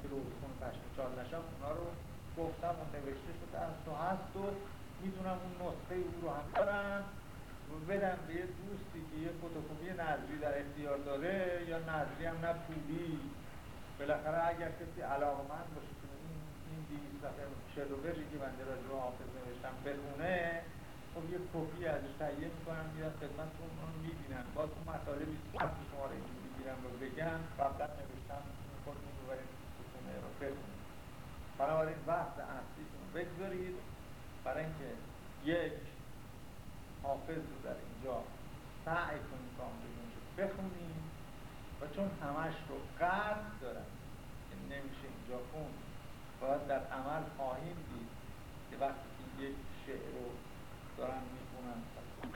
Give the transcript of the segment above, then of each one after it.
که رو خون پشت نشم اونا رو گفتم و نوشته شده از تو هست و می‌تونم اون نسخه او رو هم دارم و بدم به یه دوستی که یه فتوکپی نظری در اختیار داره یا نظری هم نه پولی. بالاخره اگر کسی علاقه من باشه که این این دیویز و که من راجع به حافظ نوشتم بخونه خب یه کپی ازش تهیه می‌کنم میرم خدمتتون اون می‌بینن. باز اون مطالبی که شما رو اینجوری بگیرم رو بگم. قبلا نوشتم خودتون ببرید خونه رو بخونید بنابراین وقت اصلیتون بگذارید. برای اینکه یک حافظ رو در اینجا سعی کنید کامل بخونیم و چون همش رو قرد دارم که نمیشه اینجا خون باید در عمل خواهیم دید که وقتی که یک شعر رو دارن می‌خونن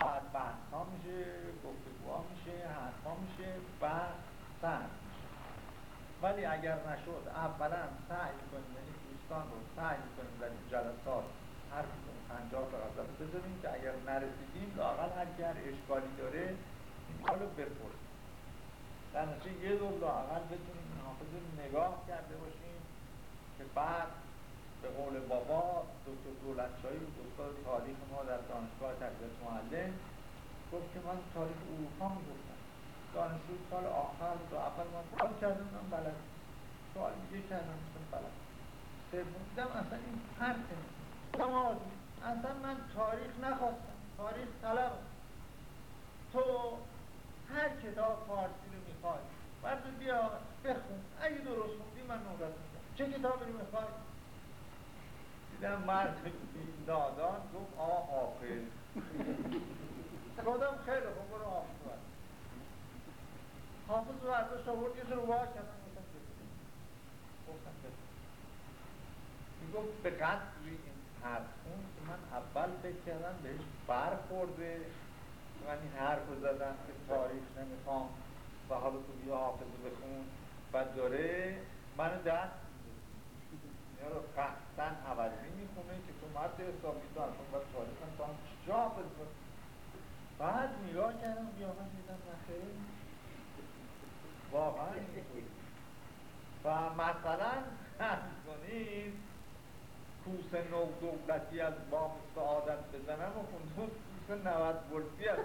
بعد بحث ها میشه گفتگوها میشه حرف ها میشه و سر میشه. ولی اگر نشد اولا سعی کنیم یعنی دوستان رو سعی کنیم در این جلسات هر کدوم پنجاه تا بذاریم که اگر نرسیدیم کی هر اشکالی داره این رو بپرسیم. در نتیجه یه دور لاقل بتونیم این حافظ رو نگاه کرده باشیم که بعد به قول بابا دکتر دولتشاهی استاد تاریخ ما در دانشگاه تربیت معلم گفت که من تاریخ اروپا می‌گفتم. دانشجو سال آخر بود و اول من سوال کردم من بلد. سوال دیگه کردم بلد دیدم اصلا این نیست اصلا من تاریخ نخواستم. تاریخ طلب تو هر کتاب فارسی رو می‌خوای بردو بیا بخون. اگه درست خوندی من نورت میدم. چه کتابی رو می‌خوای؟ دیدم مرد دادان گفت آه حافظ گفتم خیلی خوب برو حافظ حافظ رو ازش آورد یه رو باید کردم گفتم می‌گفت به قدری این حرفون که من اول فکر کردم بهش برخورده من این حرف رو زدم که تاریخ نمی‌خوام و حالا تو بیا حافظ بخون. و داره منو دست اینا رو قصدن عوضی می‌خونه که تو مرد حسابی تو اصلا باید تاریخ هم تو هم چجا حافظ بعد نگاه کردم من دیدم نخیر واقعا و مثلا کنید کوس نو دولتی از بام سعادت بزنم و خوندون کوس نوت ولفی از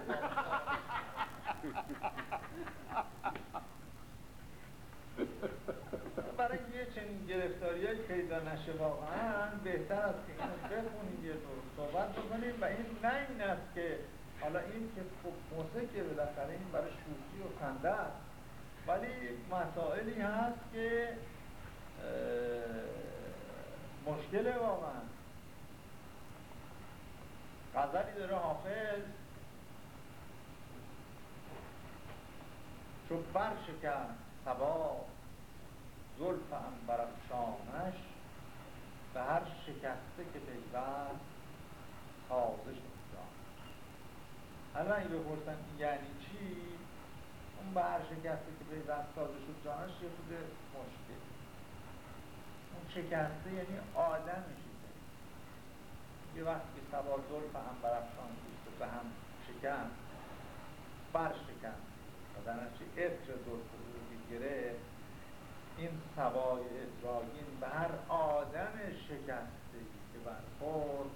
برای یه چنین گرفتاری های پیدا نشه واقعا بهتر است که اینو بخونید یه دور صحبت بکنیم و این نه این است که حالا این که خب موسیقی بالاخره این برای شوخی و خنده است ولی مسائلی هست که مشکل واقعا غزلی داره حافظ چون برشکن سبا زلف انبرفشانش به هر شکسته که پیوست تازه شد حالا این بپرسن یعنی چی؟ اون به هر شکسته که پیوست تازه شد جانش یه خود مشکل. اون شکسته یعنی آدم میشه یه وقتی که سبا زلف انبرفشان به هم شکن برشکن نتیجه اتر زلف رو گرفت این سوای ادراگین به هر آدم شکسته که برخورد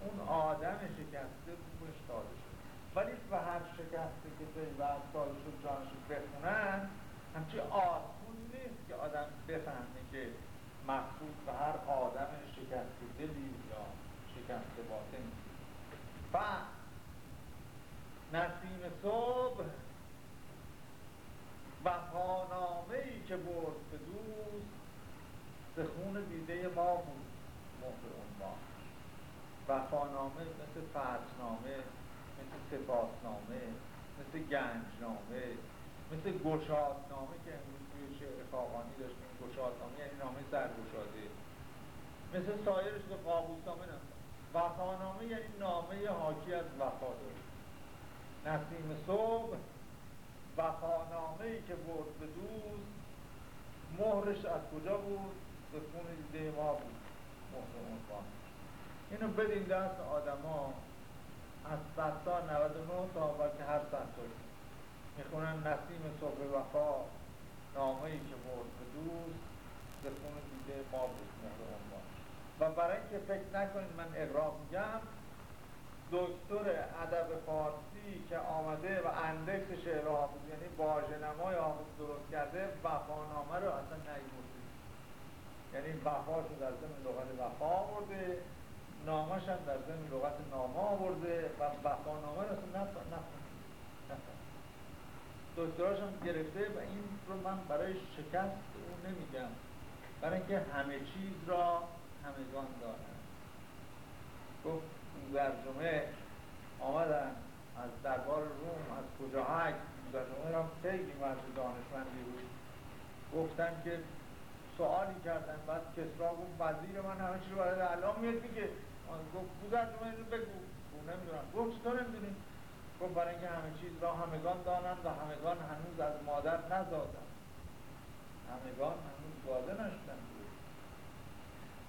اون آدم شکسته روش تازه شد. ولی به هر شکسته که پیوست تازه شد جانش بخونن همچی آسون نیست که آدم بفهمه که مخصوص به هر آدم شکسته دلی یا شکسته باطن و نسیم صبح وفانامه ای که برد به دوست به خون دیده ما بود مهر عنوان. وفانامه مثل فتنامه مثل سپاسنامه مثل گنجنامه مثل گشادنامه که امروز توی شعر خاقانی داشتیم. گشادنامه یعنی نامه سرگشاده. مثل سایرش به قابوسنامه نه وفانامه یعنی نامه حاکی از وفاداری. نسیم صبح وفانامه ای که برد به دوست مهرش از کجا بود؟ به خون دیده ما بود مهر عنوان اینو بدین دست آدما از ستا 99 تا بلکه هر ستا می‌خونن نسیم صبح وفا نامه ای که برد به دوست به خون دیده ما بود عنوان و برای اینکه فکر نکنید من اقرار میگم دکتر ادب فارسی که آمده و اندکس شعر حافظ یعنی نمای حافظ درست کرده وفانامه رو اصلا نیورده یعنی وفاش رو در زمین لغت وفا آورده نامش هم در زمین لغت نامه آورده و وفانامه رو اصلا دکتراش هم گرفته و این رو من برای شکست اون نمیگم برای اینکه همه چیز را همگان دارن گفت ترجمه آمدن از دربار روم از کجا هک ترجمه هم خیلی مرد دانشمندی بود. گفتن که سوالی کردن بعد کسرا گفت وزیر من همه چی رو برای الان میاد میگه گفت بوزرجمه رو بگو. نمی‌دونم. گفت تو نمی‌دونی. گفت برای اینکه همه چیز را همگان دانند و همگان هنوز از مادر نزادن همگان هنوز زاده نشدن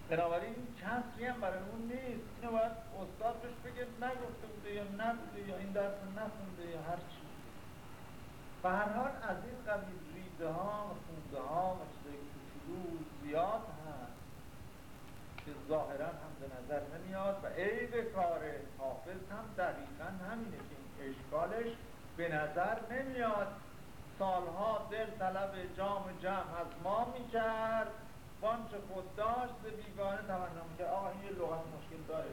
بنابراین کسری هم برای اون نیست. اینو باید استاد بهش بگه نگفته بوده یا نبوده یا این درس نخونده یا هر چی. و هر حال از این قبیل ریده ها و خونده ها و چیزای زیاد هست که ظاهرا هم به نظر نمیاد و عیب کار حافظ هم دقیقا همینه که این اشکالش به نظر نمیاد. سالها دل طلب جام جمع از ما می‌کرد. وانچه خود داشت به بیگانه تمنا که آقا این یه لغت مشکل داره.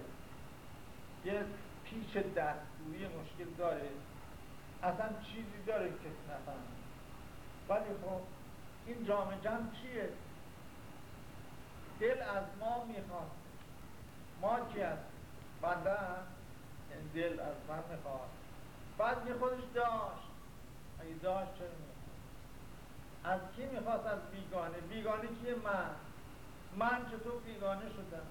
یه پیش دستوری مشکل داره. اصلا چیزی داره که نفهم ولی خب این جامعه جمع چیه؟ دل از ما می‌خواد. ما کی هست؟ بنده این دل از من می‌خواد. بعد یه خودش داشت. اگه داشت چرا از کی می‌خواست از بیگانه؟ بیگانه کیه من؟ من چطور بیگانه شدم؟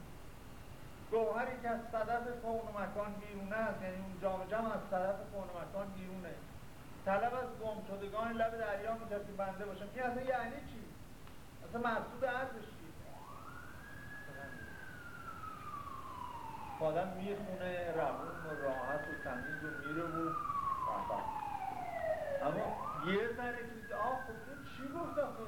گوهری که از صدف کون و مکان بیرونه است یعنی اون جام جمع از صدف کون و مکان بیرونه. طلب از گم شدگان لب دریا میترد که بنده باشم. این اصلا یعنی چی؟ اصلا محصول عرضش چی؟ آدم می‌خونه روون و راحت و تمیز و میره و اما یه ذره که آه خب چی گفت آخه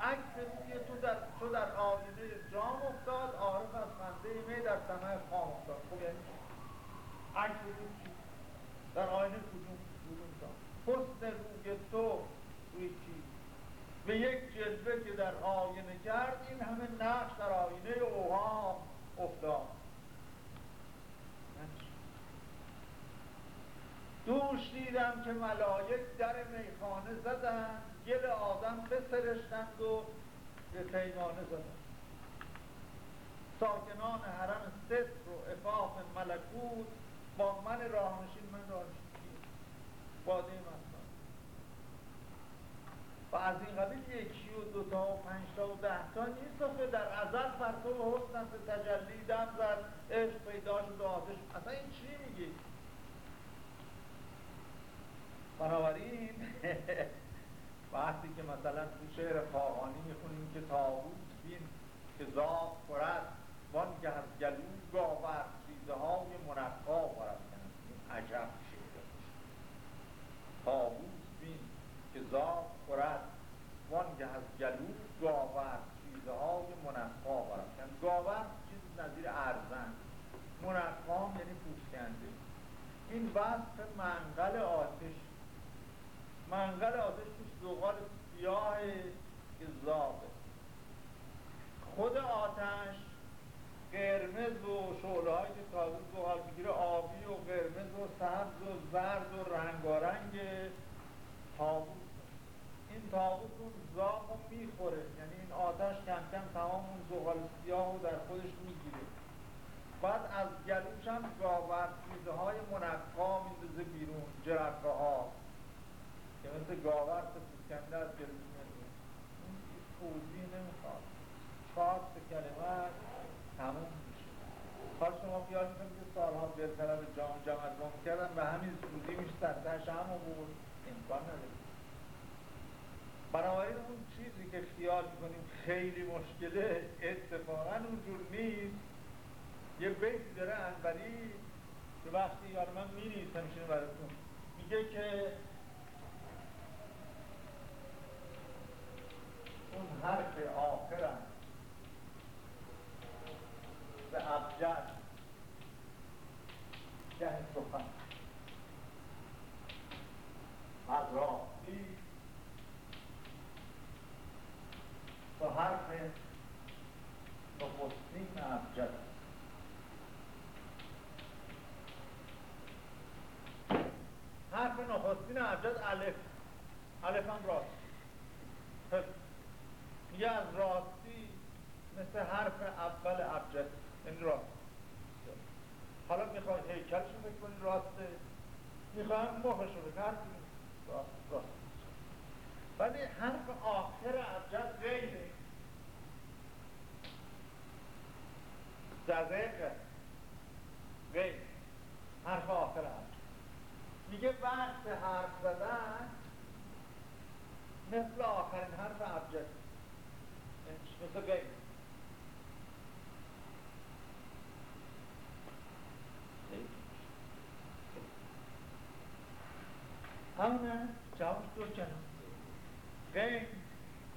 عکس روی تو در, تو در آینه جام افتاد عارف از خنده می در سمه خام افتاد خب یعنی عکس روی چی؟ در آینه کدوم کدوم جام حسن روی تو روی چی؟ به یک جلوه که در آینه کرد این همه نقش در آینه اوهام افتاد دوش دیدم که ملایک در میخانه زدن گل آدم بسرشتند و به پیمانه زدن ساکنان حرم ستر و افاق ملکوت با من راهنشین من راهنشین باده مستان و از این قبیل یکی و دوتا و پنجتا و دهتا نیست که در ازل به تجلی دم زد عشق پیدا شد و آتش اصلا این چی میگی؟ بنابراین وقتی که مثلا تو شعر خواهانی می‌خونیم که تاوت بین که زاق خورد وان که از گلو گاور چیزه های منقا خورد این عجب شعر تاوت بین که زاق خورد وان که از گلو گاور چیزه های منقا خورد گاور چیز نظیر ارزن منقام یعنی پوشکنده این وصف منقل آتش منقل آتش توش زغال سیاه که زابه خود آتش قرمز و شعله هایی که تازه زغال می‌گیره آبی و قرمز و سبز و زرد و رنگارنگ تابوت این تابوت اون زاق رو می‌خوره یعنی این آتش کم کم تمام اون زغال سیاه رو در خودش می‌گیره بعد از گلوش هم گاور های منقا میدازه بیرون جرقه ها که مثل گاور تا پوسکنده از گلوی نمیاد این توضیح نمی‌خواد چهار تا کلمه تموم میشه حال شما خیال می‌کنید که سالها دلطلب جام جام از ما کردن و همین سودی میشه سرتش هم بود امکان نداره بنابراین اون چیزی که خیال می‌کنیم خیلی مشکله اتفاقا اونجور نیست یه بیتی داره انبری که وقتی یار من میریسم میشه براتون میگه که اون حرف آخرم. به ابجد. گه سخن از راستی با حرف نخستین ابجد حرف نخستین ابجد الف هم راست. میگه از راستی مثل حرف اول ابجد. این راست. حالا می‌خوای هیکلش رو فکر کنی راسته می‌خوایم مخش رو بکن راست راست. ولی حرف آخر ابجد غیره. دقیقه غیر. حرف آخر ابجد. میگه وقت حرف زدن مثل آخرین حرف ابجد مثل غیر همونه جوابش دو کنم غیر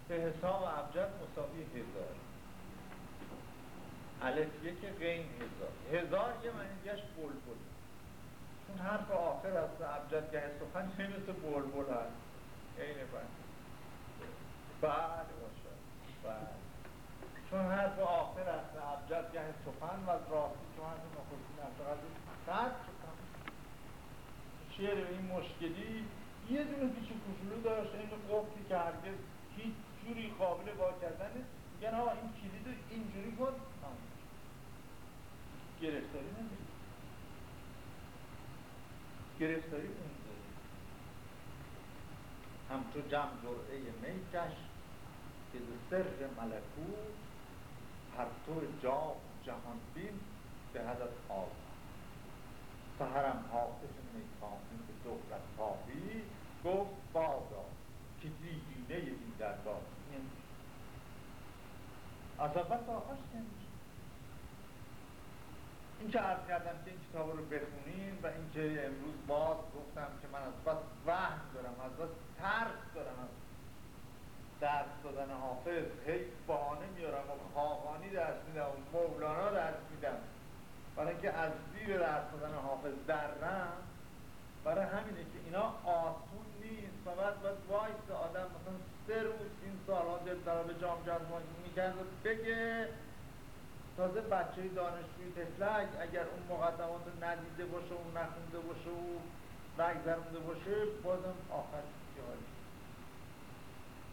به حساب ابجد مساوی هزار الف یک غین هزار هزار یه معنی دیگهش بلبل چون حرف آخر از که سخن مثل بلبل هست؟ اینه بند بله باشه بله. چون حرف آخر است ابجد گه سخن و از راستی چون حرف نخستین ابجد قد شعر این مشکلی یه دونه پیچ کوچولو داشت. این قفلی که هرگز هیچ جوری قابل با کردن نیست. میگن آقا این کلید رو اینجوری کن گرفتاری نمیده گرفتاری اون داری همچو جمع جرعه میکش که سر ملکوت پرتو جا جهان بین به حدث آب سهرم حافظ میکانی به دولت خواهی گفت بادا که دیگینه این در داد از اول تا آخرش این که عرض کردم که این کتاب رو بخونین و اینکه امروز باز گفتم که من از بس وهم دارم از بس ترس دارم از درس دادن حافظ. هی بهانه میارم و خاقانی درس میدم و مولانا درس میدم. برای اینکه از زیر درس دادن حافظ درم برای همینه که اینا آسون نیست و بعد باید وایس آدم مثلا سه روز این سالها دل به جام جذبان می‌کرد و بگه تازه بچه دانشجوی تفلک اگر اون مقدمات رو ندیده باشه و نخونده باشه و نگذرونده باشه بازم آخر جایی.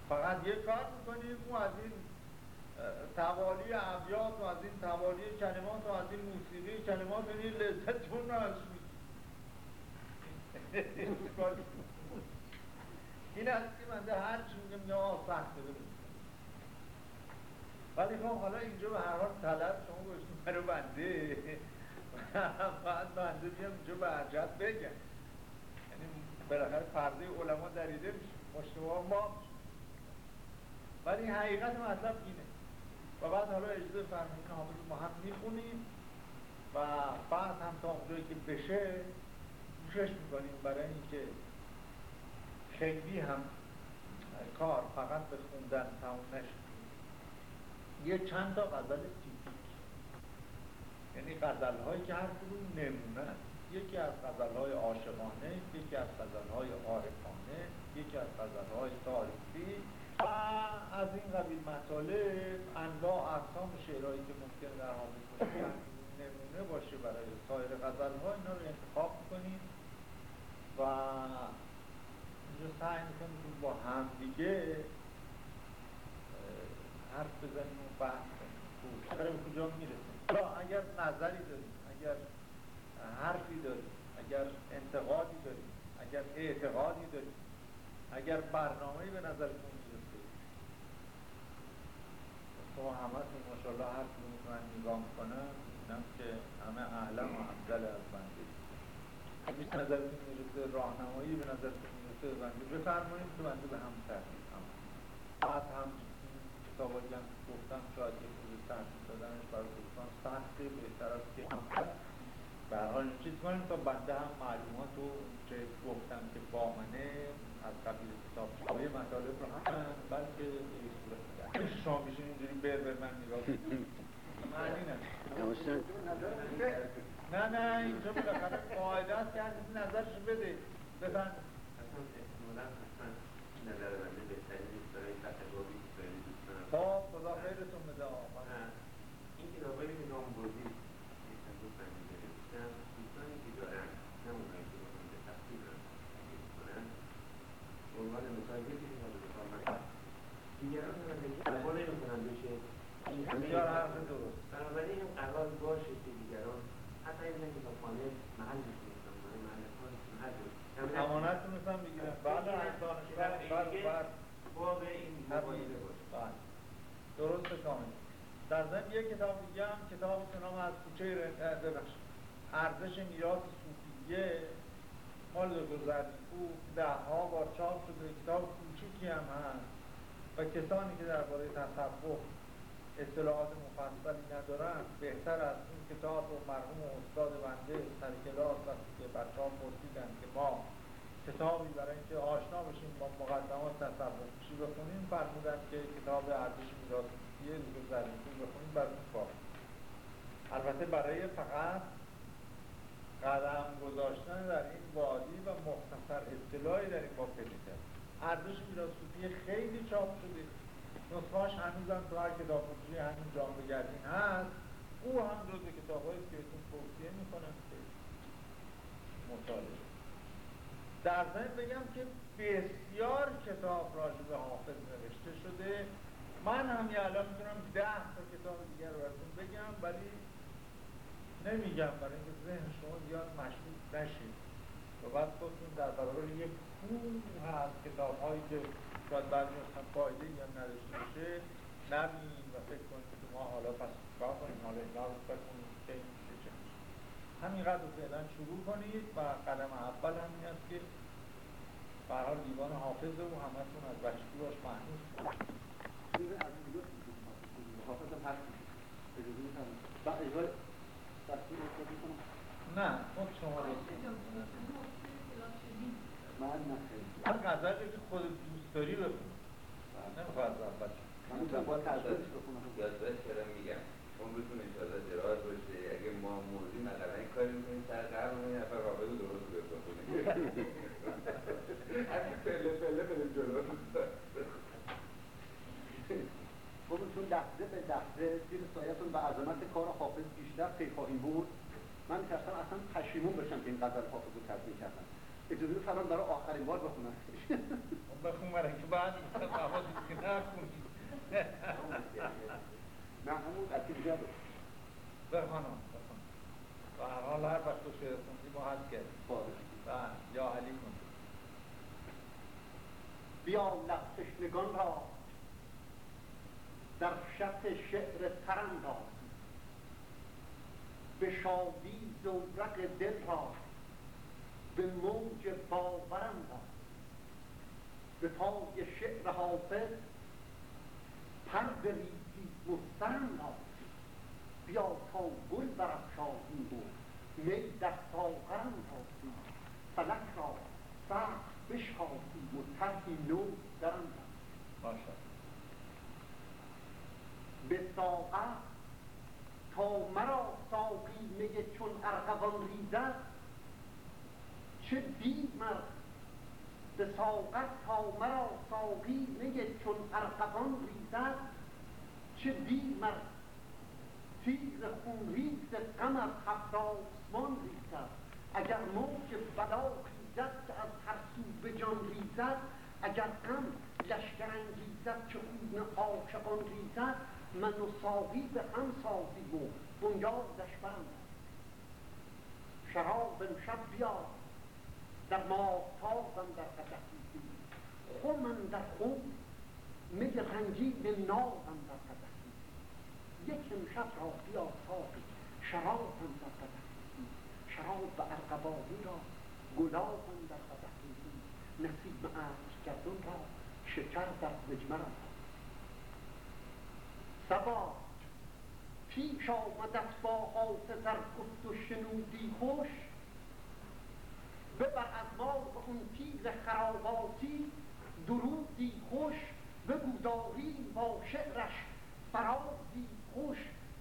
فقط یه کار می‌کنیم اون از این توالی ابیات و از این توالی کلمات و از این موسیقی کلمات این لذتون رو از این از که من هر چی میگم آه سخته ولی خب حالا اینجا به هر حال طلب شما گوشتون برو بنده بعد بنده بیام اینجا به عجب بگم. یعنی بالاخره پرده علما دریده میشه. مشتبه ما ولی حقیقت مطلب اینه. و بعد حالا اجازه فرمایید حافظ ما هم می‌خونیم. و بعد هم تا اونجایی که بشه گوشش می‌کنیم برای اینکه خیلی هم کار فقط به خوندن تموم نشد یه چند تا غزل تیپیک یعنی غزل هایی که هر کدوم نمونه یکی از غزل های عاشقانه یکی از غزل های عارفانه یکی از غزل های تاریخی و از این قبیل مطالب انواع اقسام شعرهایی که ممکن در باشه نمونه باشه برای سایر غزل ها اینا رو انتخاب کنیم و اینجا سعی می‌کنیم با هم دیگه حرف بزنیم و بحث کنیم. به کجا می‌رسیم؟ اگر نظری داریم اگر حرفی داریم اگر انتقادی داریم اگر اعتقادی داریم اگر برنامه‌ای به نظرتون می‌رسه. شما همه تون ماشاءالله هر کدوم من نگاه می‌کنم که همه اهلم و افضل از بنده. همیشه نظرتون می‌رسه راهنمایی به نظرتون می‌رسه بنده بفرمایید که بنده به هم تحقیق هم. بعد هم کتابایی هم گفتم شاید یک روز تحقیق دادنش برای دوستان سخته بهتر است که به هر حال چیز کنیم تا بنده هم معلومات رو چه گفتم که با منه از قبیل کتاب های مطالب رو هم بلکه به صورت شما میشین اینجوری بر بر من نگاه معنی نه نه اینجا بالاخره قاعده است که نظرش بده؟ بفهم نظر بنده بهترین نیست برای تقوابی که خیلی دوست دارم خب خدا خیرتون بده این کتابایی که نام بردی گرفتم دوستانی که دارن نه اونهایی که بخوان به تفصیل کنن به عنوان مثال یکی که حالا بخوام من دیگران رو نمی‌کنن بشه. این همه حرف درست. بنابراین این قرار باشه که دیگران حتی این که خانه محل میشونن محل کار محل. امانتتون هم بگیرن بله دانشگاه بله بله باب این مبایده باشه بله درست کامل در ضمن یک کتاب دیگه هم کتاب به نام از کوچه ببخشید ارزش میراث صوفیه مال دکتر او ده ها بار چاپ شده. کتاب کوچیکی هم هست. و کسانی که درباره تصوف اطلاعات مفصلی ندارن بهتر از این کتاب رو مرحوم استاد بنده سر کلاس وقتی که بچه ها پرسیدن که ما کتابی برای اینکه آشنا بشیم با مقدمات تصور چی بخونیم فرمودن که کتاب ارزش میراث یه بخونیم بر اون کار. البته برای فقط قدم گذاشتن در این وادی و مختصر اطلاعی در این با پیدا ارزش میراث خیلی چاپ شده. نسخهاش هنوزم تو هر کتاب فروشی همین هست. او هم جز کتاب هایی که بهتون توصیه می‌کنم که مطالعه. در ضمن بگم که بسیار کتاب راجع به حافظ نوشته شده. من هم یه الان می‌تونم ده تا کتاب دیگر رو براتون بگم ولی نمیگم برای اینکه ذهن شما زیاد مشغول نشید. و بعد خودتون در برابر یک کوه هست کتاب هایی که شاید بعضی اصلا فایده هم نداشته باشه نبینیم و فکر کنیم که ما حالا پس کار کنیم حالا اینا رو بکنیم که میشه چه میشه. همینقدر رو فعلا شروع کنید و قدم اول همین است که برحال دیوان حافظ و همتون از بچگی باش معنوس نه خود شما من نخیلی هر غزلی که خود دوست داری بخون. نمی‌خواد اول. من با تجربه بخونم یادداشت کردم میگم عمرتون انشاءالله دراز باشه اگه ما موردی مثلا این کاری می‌کنیم سر قرار اون نفر رابطه درست رو بخونه همین پله پله بریم جلو چون لحظه به لحظه زیر سایتون به عظمت کار حافظ بیشتر پی خواهیم بود من میترسم اصلا پشیمون بشم که این غزل حافظ رو تدوین کردم اجازه فرام برای آخرین بار بخونم بخون برای که بعد بخون نخون نه همون قطعی دیگه بخونم و هر حال هر وقت تو شعر خوندی ما حد کردیم و یا علی کن بیا لب تشنگان را در شط شعر ترانداز به شادی زورق دل را به موج باورم را. به پای شعر حافظ پر بریزی مسترم را. بیا تا گل برافشانیم و می در ساغرم تازیم فلک را سخت بشکافیم و طرحی نو درم را. به ساغر مرا ساقی میگه چون ارغوان ریزد چه مر به ساقت تا مرا ساقی میگه چون ارقبان ریزد چه مر تیز خون ریز غم از هفت آسمان ریزد. اگر موج بلا خیزد که از هر سو به جان ریزد اگر غم لشکر انگیزد که خون عاشقان ریزد من و ساقی به هم سازیم و بنیادش برم. شراب امشب بیار در ماهتابم در قدح خمم در خم می رنگین نابم در قدح یک امشب را بیا ساقی شرابم در قدح شراب ارقبانی را گلابم در قدح نصیب عرض گردون را شکر در مجمرم سبا پیش آمدت با حافظ گفت و شنودی خوش. ببر از ما به اون پیر خراباتی درودی خوش. بگو داری با شعرش فرازی خوش.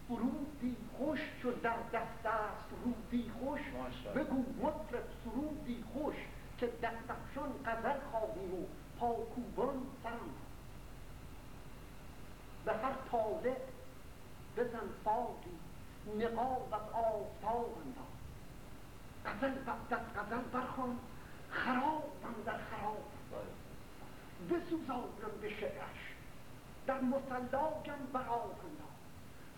فرودی خوش چو در دست است رودی خوش. بگو مطرب سرودی خوش که دستفشان قدر خواهیم و پاکوبان سرم به هر طالع بزن فاقی نقاب از آفتاب انداز. غزل بعد از غزل برخوان خرابم در خراب. بسوزانم به شعرش در مسلاگم بر آب انداز.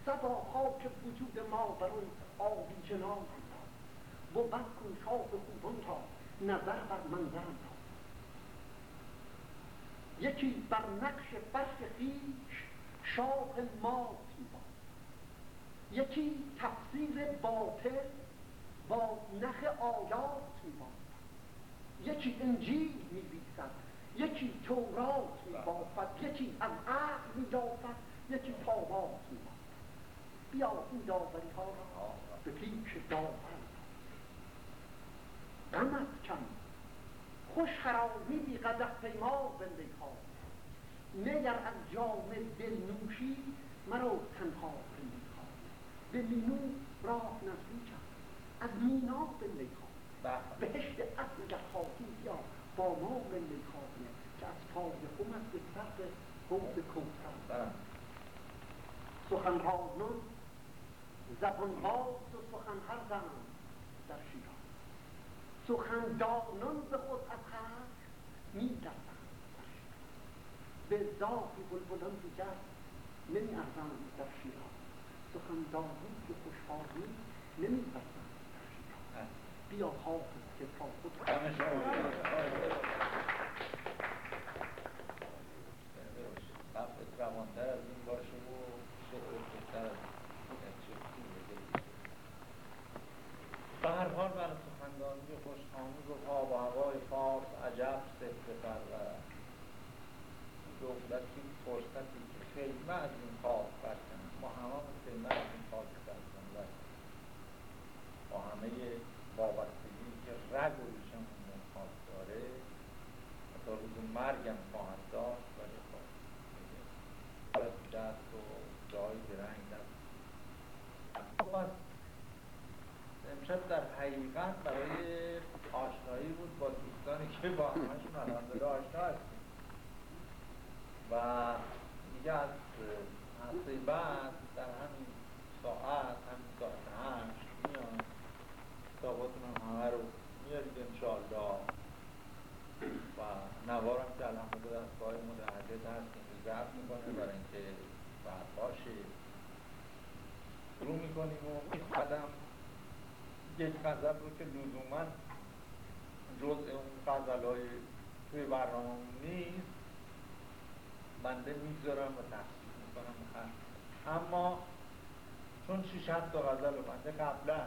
صدا خاک وجود ما بر اون آبی جناب انداز. بد کن شاه خوبان را نظر بر منظر انداز. یکی بر نقش فرش خیش شاه مات میباد یکی تفسیر باطل با نخ آیات میباد یکی انجیل میبیسد. یکی تورات میبافد. یکی از عقل میدافد. یکی تابات میبافد. بیا این داوری ها را به پیش داور غمت کم خوش خرامی قدح پیما زندگی ها. نگر از جام دل نوشی مرا تنها زندگی ها به مینو راه نزدیکم از مینا زندگی ها بهشت اصل گر خواهی بیا. با ما زندگی خواهی که از پای خمت به سر حوض کوثر سخنرانان زبان باز و سخن هر زن در شیراز. سخندانان به خود از خرد می دردند به ذاتی بلبلان دیگر نمی ارزند در شیراز سخندانی که خوشحالی نمی شیراز بیا حافظ که تا خود و به هر حال من سخندانی خوش آموز و آب و هوای فارس عجب سفر پرور دولتی فرصتی که خیمه از این خاک برکنم ما همه خیمه از این خاک برکنم با همه وابستگی که رگ و ریشم اون خاک داره تا روز مرگم خواهد داشت ولی خواهد دست و جای درنگ دست امشب در حقیقت برای آشنایی بود با دوستانی که با همشون الحمدلله آشنا هستیم. و دیگه از هفته بعد در همین ساعت همین ساعت هشت میان کتاباتون هم همه رو میارید انشاءالله. و نوارم که الحمدلله دستگاه متعدد هست که ضبط می‌کنه برای اینکه بعد باشه. شروع می‌کنیم و میخوادم یک غزل رو که لزوما جزء اون غزل های توی برنامه نیست. بنده می‌گذارم و تحصیل می‌کنم خرد اما چون شیش هفت تا غزل رو بنده قبلا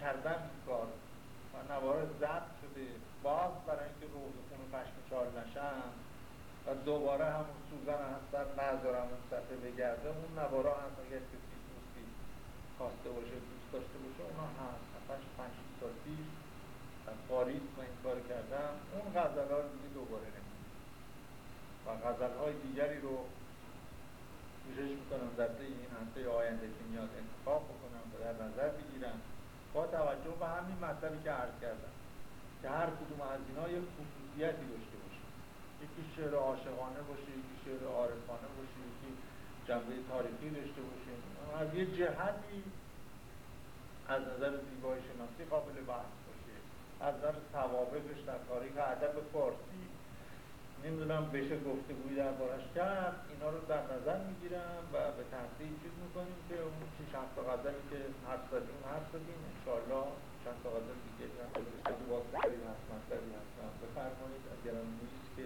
کردم این کار و نوار ضبط شده باز برای اینکه روز خون پشم چال نشم و دوباره همون سوزن هستن نذارم اون صفحه بگرده اون نوارا هست اگر کسی دوستی خواسته باشه دوست داشته باشه اونا هست. هفتش پنج سال پیش در پاریس من این کار کردم. اون غزل ها رو دیگه دوباره نمید و غزل های دیگری رو کوشش می‌کنم در این هفته آینده که میاد انتخاب بکنم و در نظر بگیرم. با توجه به همین مطلبی که عرض کردم که هر کدوم از اینا یک خصوصیتی داشته باشه. یکی شعر عاشقانه باشه یکی شعر عارفانه باشه یکی جنبه تاریخی داشته باشه. از یه جهتی از نظر زیبایی شناسی قابل بحث باشه. از نظر توابقش در تاریخ ادب فارسی نمی‌دونم بشه گفتگویی دربارش کرد اینا رو در نظر می‌گیرم و به تحصیل چیز می‌کنیم که اون شیش هفت غزلی که حرف زدیم حرف زدیم. انشاءالله چند تا غزل دیگه هم باز هست مطلبی هست بفرمایید اگرم نیست که